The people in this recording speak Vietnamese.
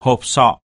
hộp sọ.